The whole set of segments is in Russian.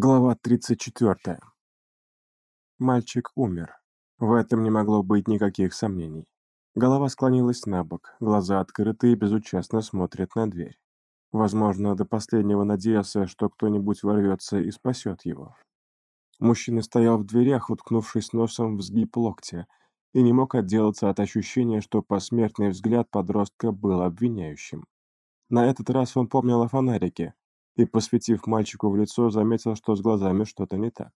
Глава 34. Мальчик умер. В этом не могло быть никаких сомнений. Голова склонилась на бок, глаза открыты и безучастно смотрят на дверь. Возможно, до последнего надеялся, что кто-нибудь ворвется и спасет его. Мужчина стоял в дверях, уткнувшись носом в сгиб локтя, и не мог отделаться от ощущения, что посмертный взгляд подростка был обвиняющим. На этот раз он помнил о фонарике, и, посветив мальчику в лицо, заметил, что с глазами что-то не так.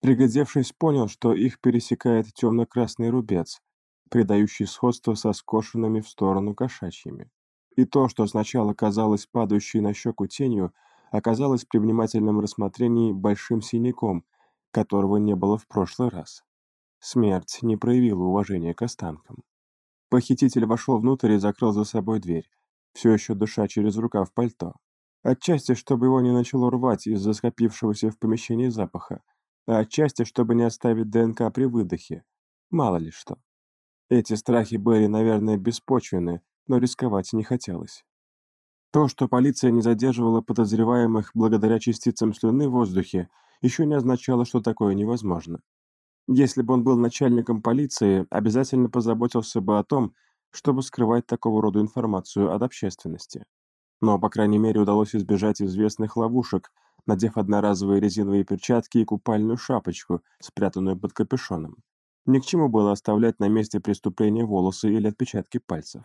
Приглядевшись, понял, что их пересекает темно-красный рубец, придающий сходство со скошенными в сторону кошачьими. И то, что сначала казалось падающей на щеку тенью, оказалось при внимательном рассмотрении большим синяком, которого не было в прошлый раз. Смерть не проявила уважения к останкам. Похититель вошел внутрь и закрыл за собой дверь, все еще дыша через рукав пальто. Отчасти, чтобы его не начало рвать из-за скопившегося в помещении запаха, а отчасти, чтобы не оставить ДНК при выдохе. Мало ли что. Эти страхи были, наверное, беспочвенны, но рисковать не хотелось. То, что полиция не задерживала подозреваемых благодаря частицам слюны в воздухе, еще не означало, что такое невозможно. Если бы он был начальником полиции, обязательно позаботился бы о том, чтобы скрывать такого рода информацию от общественности. Но, по крайней мере, удалось избежать известных ловушек, надев одноразовые резиновые перчатки и купальную шапочку, спрятанную под капюшоном. Ни к чему было оставлять на месте преступления волосы или отпечатки пальцев.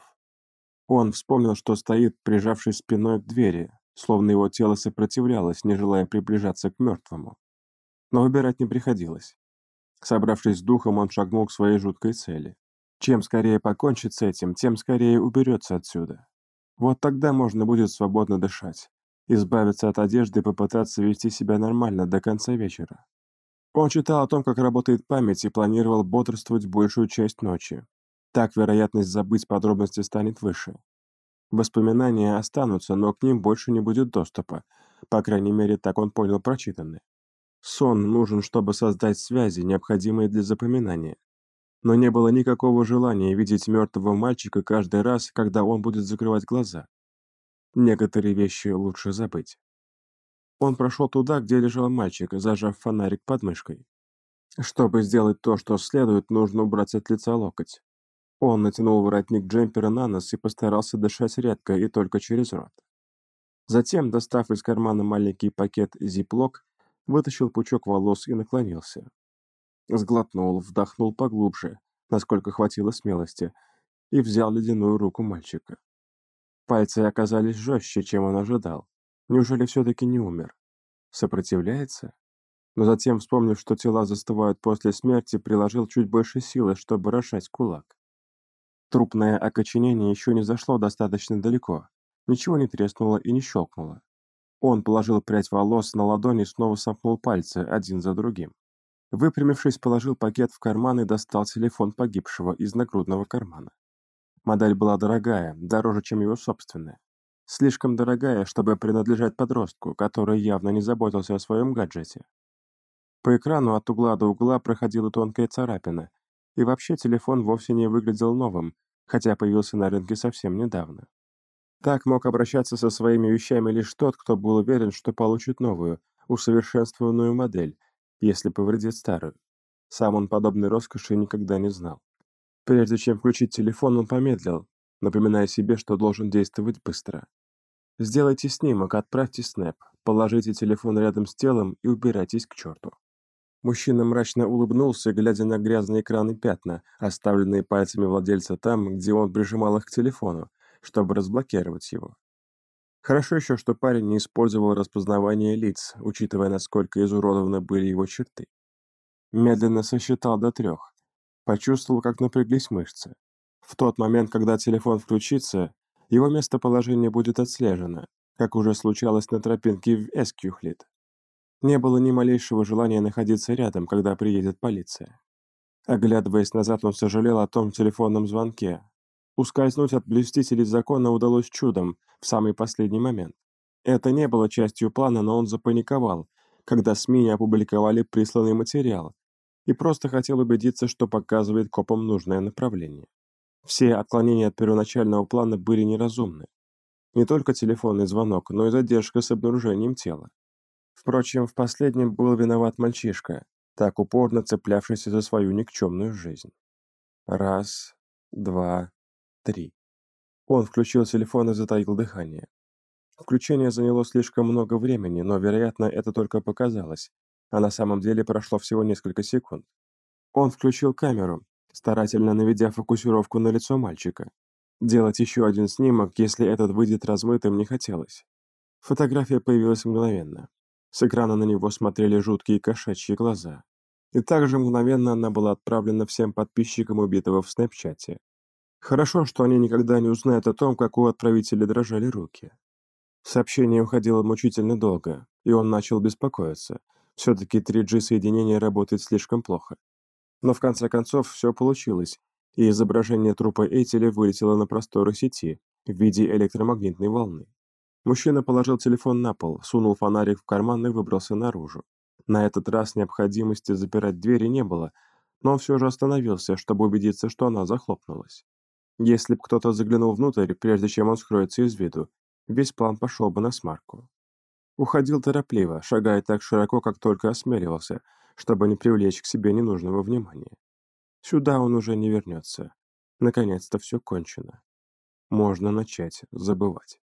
Он вспомнил, что стоит, прижавшись спиной к двери, словно его тело сопротивлялось, не желая приближаться к мертвому. Но выбирать не приходилось. Собравшись с духом, он шагнул к своей жуткой цели. Чем скорее покончит с этим, тем скорее уберется отсюда. Вот тогда можно будет свободно дышать, избавиться от одежды и попытаться вести себя нормально до конца вечера. Он читал о том, как работает память и планировал бодрствовать большую часть ночи. Так вероятность забыть подробности станет выше. Воспоминания останутся, но к ним больше не будет доступа. По крайней мере, так он понял прочитанное. Сон нужен, чтобы создать связи, необходимые для запоминания но не было никакого желания видеть мертвого мальчика каждый раз, когда он будет закрывать глаза. Некоторые вещи лучше забыть. Он прошел туда, где лежал мальчик, зажав фонарик под мышкой. Чтобы сделать то, что следует, нужно убрать от лица локоть. Он натянул воротник джемпера на нос и постарался дышать редко и только через рот. Затем, достав из кармана маленький пакет зиплок, вытащил пучок волос и наклонился. Сглотнул, вдохнул поглубже, насколько хватило смелости, и взял ледяную руку мальчика. Пальцы оказались жестче, чем он ожидал. Неужели все-таки не умер? Сопротивляется? Но затем, вспомнив, что тела застывают после смерти, приложил чуть больше силы, чтобы расшать кулак. Трупное окоченение еще не зашло достаточно далеко. Ничего не треснуло и не щелкнуло. Он положил прядь волос на ладони и снова сомкнул пальцы, один за другим. Выпрямившись, положил пакет в карман и достал телефон погибшего из нагрудного кармана. Модель была дорогая, дороже, чем его собственная. Слишком дорогая, чтобы принадлежать подростку, который явно не заботился о своем гаджете. По экрану от угла до угла проходила тонкая царапина, и вообще телефон вовсе не выглядел новым, хотя появился на рынке совсем недавно. Так мог обращаться со своими вещами лишь тот, кто был уверен, что получит новую, усовершенствованную модель, если повредит старую. Сам он подобной роскоши никогда не знал. Прежде чем включить телефон, он помедлил, напоминая себе, что должен действовать быстро. Сделайте снимок, отправьте снэп, положите телефон рядом с телом и убирайтесь к черту. Мужчина мрачно улыбнулся, глядя на грязные экраны пятна, оставленные пальцами владельца там, где он прижимал их к телефону, чтобы разблокировать его. Хорошо еще, что парень не использовал распознавание лиц, учитывая, насколько изуродованы были его черты. Медленно сосчитал до трех. Почувствовал, как напряглись мышцы. В тот момент, когда телефон включится, его местоположение будет отслежено, как уже случалось на тропинке в Эскюхлит. Не было ни малейшего желания находиться рядом, когда приедет полиция. Оглядываясь назад, он сожалел о том телефонном звонке, Ускользнуть от блюстителей закона удалось чудом, самый последний момент. Это не было частью плана, но он запаниковал, когда СМИ не опубликовали присланный материал, и просто хотел убедиться, что показывает копам нужное направление. Все отклонения от первоначального плана были неразумны. Не только телефонный звонок, но и задержка с обнаружением тела. Впрочем, в последнем был виноват мальчишка, так упорно цеплявшийся за свою никчемную жизнь. Раз, два, три. Он включил телефон и затаил дыхание. Включение заняло слишком много времени, но, вероятно, это только показалось, а на самом деле прошло всего несколько секунд. Он включил камеру, старательно наведя фокусировку на лицо мальчика. Делать еще один снимок, если этот выйдет размытым, не хотелось. Фотография появилась мгновенно. С экрана на него смотрели жуткие кошачьи глаза. И также мгновенно она была отправлена всем подписчикам убитого в снэпчате. Хорошо, что они никогда не узнают о том, как у отправителя дрожали руки. Сообщение уходило мучительно долго, и он начал беспокоиться. Все-таки 3G-соединение работает слишком плохо. Но в конце концов все получилось, и изображение трупа Эйтеля вылетело на просторы сети в виде электромагнитной волны. Мужчина положил телефон на пол, сунул фонарик в карман и выбрался наружу. На этот раз необходимости запирать двери не было, но он все же остановился, чтобы убедиться, что она захлопнулась. Если бы кто-то заглянул внутрь, прежде чем он скроется из виду, весь план пошел бы на смарку. Уходил торопливо, шагая так широко, как только осмеливался, чтобы не привлечь к себе ненужного внимания. Сюда он уже не вернется. Наконец-то все кончено. Можно начать забывать.